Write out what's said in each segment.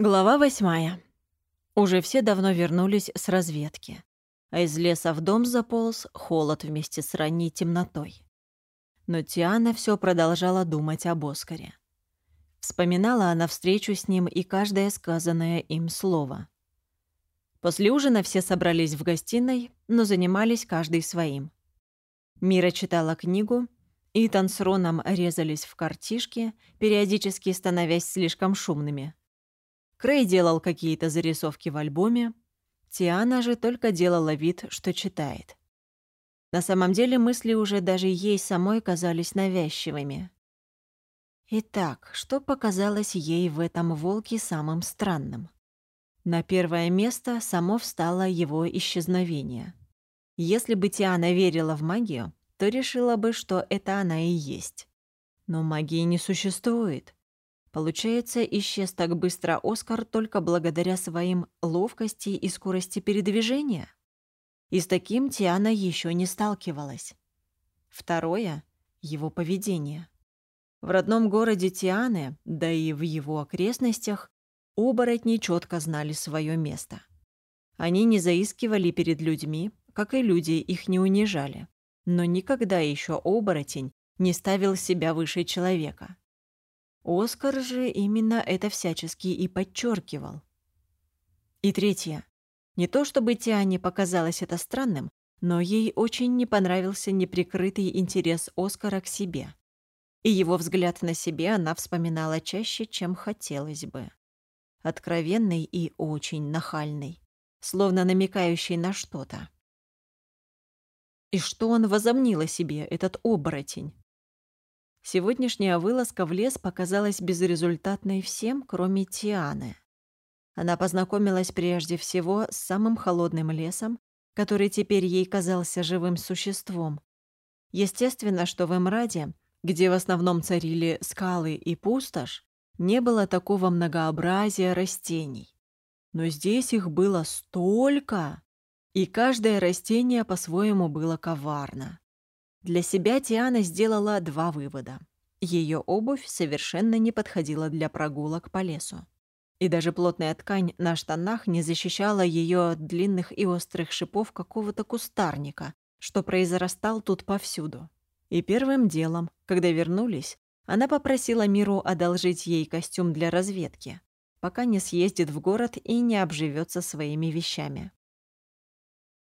Глава восьмая. Уже все давно вернулись с разведки, а из леса в дом заполз холод вместе с ранней темнотой. Но Тиана все продолжала думать об Оскаре. Вспоминала она встречу с ним и каждое сказанное им слово. После ужина все собрались в гостиной, но занимались каждый своим. Мира читала книгу, Итан с Роном резались в картишки, периодически становясь слишком шумными. Крей делал какие-то зарисовки в альбоме, Тиана же только делала вид, что читает. На самом деле мысли уже даже ей самой казались навязчивыми. Итак, что показалось ей в этом волке самым странным? На первое место само встало его исчезновение. Если бы Тиана верила в магию, то решила бы, что это она и есть. Но магии не существует. Получается, исчез так быстро Оскар только благодаря своим ловкости и скорости передвижения? И с таким Тиана еще не сталкивалась. Второе — его поведение. В родном городе Тианы, да и в его окрестностях, оборотни четко знали свое место. Они не заискивали перед людьми, как и люди их не унижали. Но никогда еще оборотень не ставил себя выше человека. Оскар же именно это всячески и подчеркивал. И третье. Не то чтобы Тиане показалось это странным, но ей очень не понравился неприкрытый интерес Оскара к себе. И его взгляд на себе она вспоминала чаще, чем хотелось бы. Откровенный и очень нахальный, словно намекающий на что-то. И что он возомнил о себе, этот оборотень? Сегодняшняя вылазка в лес показалась безрезультатной всем, кроме Тианы. Она познакомилась прежде всего с самым холодным лесом, который теперь ей казался живым существом. Естественно, что в Эмраде, где в основном царили скалы и пустошь, не было такого многообразия растений. Но здесь их было столько, и каждое растение по-своему было коварно. Для себя Тиана сделала два вывода. Ее обувь совершенно не подходила для прогулок по лесу. И даже плотная ткань на штанах не защищала ее от длинных и острых шипов какого-то кустарника, что произрастал тут повсюду. И первым делом, когда вернулись, она попросила Миру одолжить ей костюм для разведки, пока не съездит в город и не обживется своими вещами.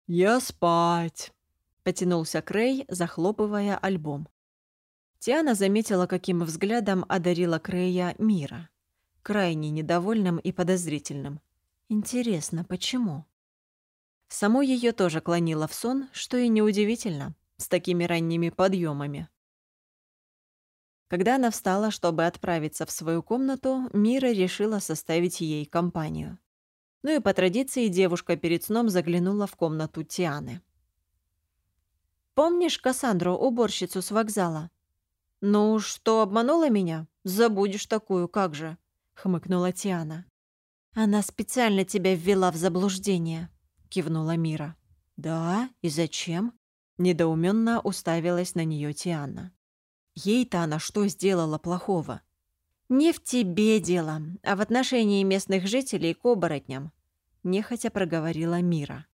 «Я спать», Потянулся Крей, захлопывая альбом. Тиана заметила, каким взглядом одарила Крея мира. Крайне недовольным и подозрительным. Интересно, почему? Саму ее тоже клонило в сон, что и неудивительно, с такими ранними подъемами. Когда она встала, чтобы отправиться в свою комнату, Мира решила составить ей компанию. Ну и по традиции девушка перед сном заглянула в комнату Тианы. Помнишь Кассандру, уборщицу с вокзала? Ну, что обманула меня? Забудешь такую, как же, хмыкнула Тиана. Она специально тебя ввела в заблуждение, кивнула Мира. Да, и зачем? Недоуменно уставилась на нее Тиана. Ей-то она что сделала плохого? Не в тебе дело, а в отношении местных жителей к оборотням, нехотя проговорила Мира.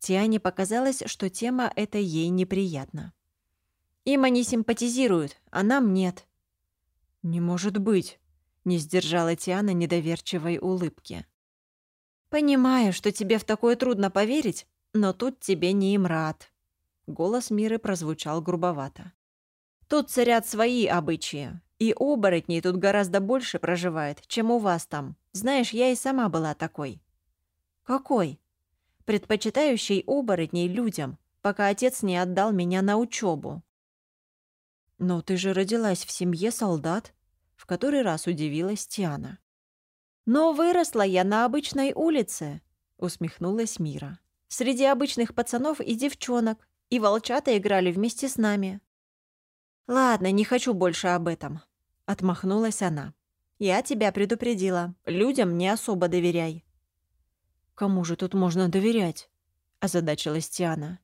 Тиане показалось, что тема эта ей неприятна. «Им они симпатизируют, а нам нет». «Не может быть», — не сдержала Тиана недоверчивой улыбки. «Понимаю, что тебе в такое трудно поверить, но тут тебе не им рад». Голос Миры прозвучал грубовато. «Тут царят свои обычаи, и оборотней тут гораздо больше проживает, чем у вас там. Знаешь, я и сама была такой». «Какой?» Предпочитающей оборотней людям, пока отец не отдал меня на учебу. «Но ты же родилась в семье солдат», — в который раз удивилась Тиана. «Но выросла я на обычной улице», — усмехнулась Мира. «Среди обычных пацанов и девчонок, и волчата играли вместе с нами». «Ладно, не хочу больше об этом», — отмахнулась она. «Я тебя предупредила. Людям не особо доверяй». «Кому же тут можно доверять?» — озадачилась Тиана.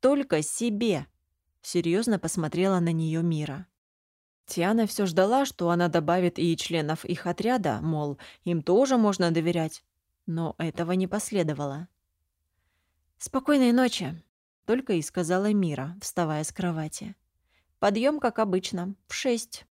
«Только себе!» — серьезно посмотрела на нее Мира. Тиана все ждала, что она добавит и членов их отряда, мол, им тоже можно доверять. Но этого не последовало. «Спокойной ночи», — только и сказала Мира, вставая с кровати. «Подъем, как обычно, в шесть».